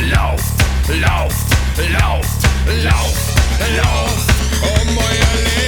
Lauft, lauft, lauft, lauft, lauft. um oh, euer Leben.